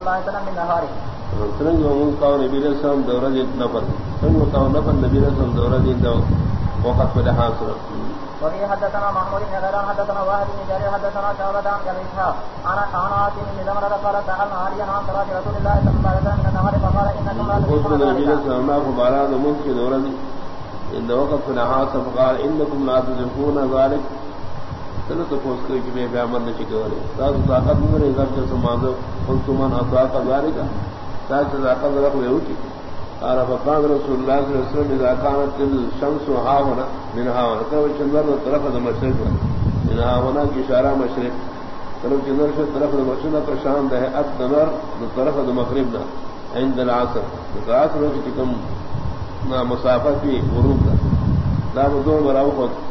سرنگ کا نبی رسم دورہ جیت نفر سرنگ کا نفر نبی رسم دورہ جیت وقت پر حاصل وفي حدثنا محمود بن غيران حدثنا واحد بن جرير حدثنا شعبة عن ابي اسحاق انا انا عاصم بن زمرة قال سالنا عليا عن صلاة رسول الله صلى الله عليه وسلم من النهار فقال انكم لا تدركون ذلك رسم ما فبارا دمون کی دورہ دی ان وقت پر حاصل قال انکم لا تزفون ذلك تو پوس کوئی کہ میں بیامر نے چکے والے تاز طاقت میرے گھر سے سماندو قلت من اطاق ذلك تاز طاقت رکھ لے ہوتی قال فقال رسول الله صلى الله عليه وسلم اذا كانت الشمس ها هنا من ها هنا تو چندر طرف المشرق من ها کی اشارہ مشرق۔ طرف چندر سے طرف المشرق پر شام ہے ادنر طرف المغرب نہ۔ عند العصر۔ العصر کی کم مسافت بھی غروب کا دا دو براو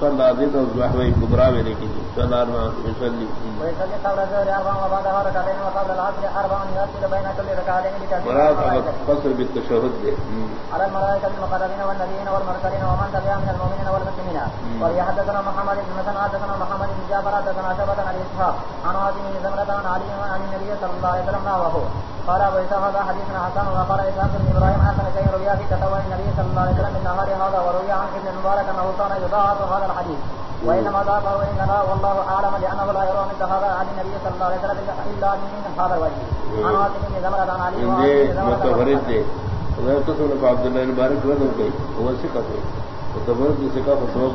صلى عزيز وزوحوي كبرى ولكي صلى الله يصلي ويصلي قبل الظهر اربعا وبعدها ركعتين وقبل العصر اربعا يرسل بين كل ركعتين مراد بترتيب فصل بالتشهد ده على الملائكة المقربين والنبيين والمرسلين ومن تبعهم من المؤمنين والمسلمين وهي حدثنا محمد بن مثنى حدثنا محمد بن جعفر حدثنا شعبة عن اسحاق عن عاصم بن زمرة عن علي عن النبي صلى الله عليه وسلم نحوه قال ابو اسحاق هذا حديث حسن وقال اسحاق بن ابراهيم حسن شيء روي في تطوع النبي صلى الله عليه وسلم من نهار هذا وروي عن ابن المبارك انه كان يضاعف هذا الحديث. وانما ضاعفه اننا والله اعلم لانه لا يرى مثل هذا عن النبي صلى الله عليه وسلم الا من هذا الوجه. عن عاصم بن زمرة عن علي وعن ابن زمرة نے عبد اللہ مبارک رضا گئی وہ سکا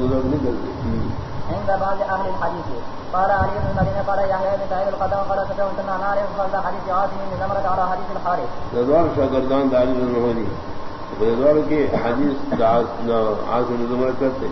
گزر نہیں کرتی۔ عند بعض اهل الحديث قال علي بن المدينة قال يحيى بن سعيد القدام قال سفيان كنا نعرف فضل حديث عاصم بن زمرة على حديث الحارث رضوان شاگردان داری رضوانی رضوان کے حدیث عاصم کرتے۔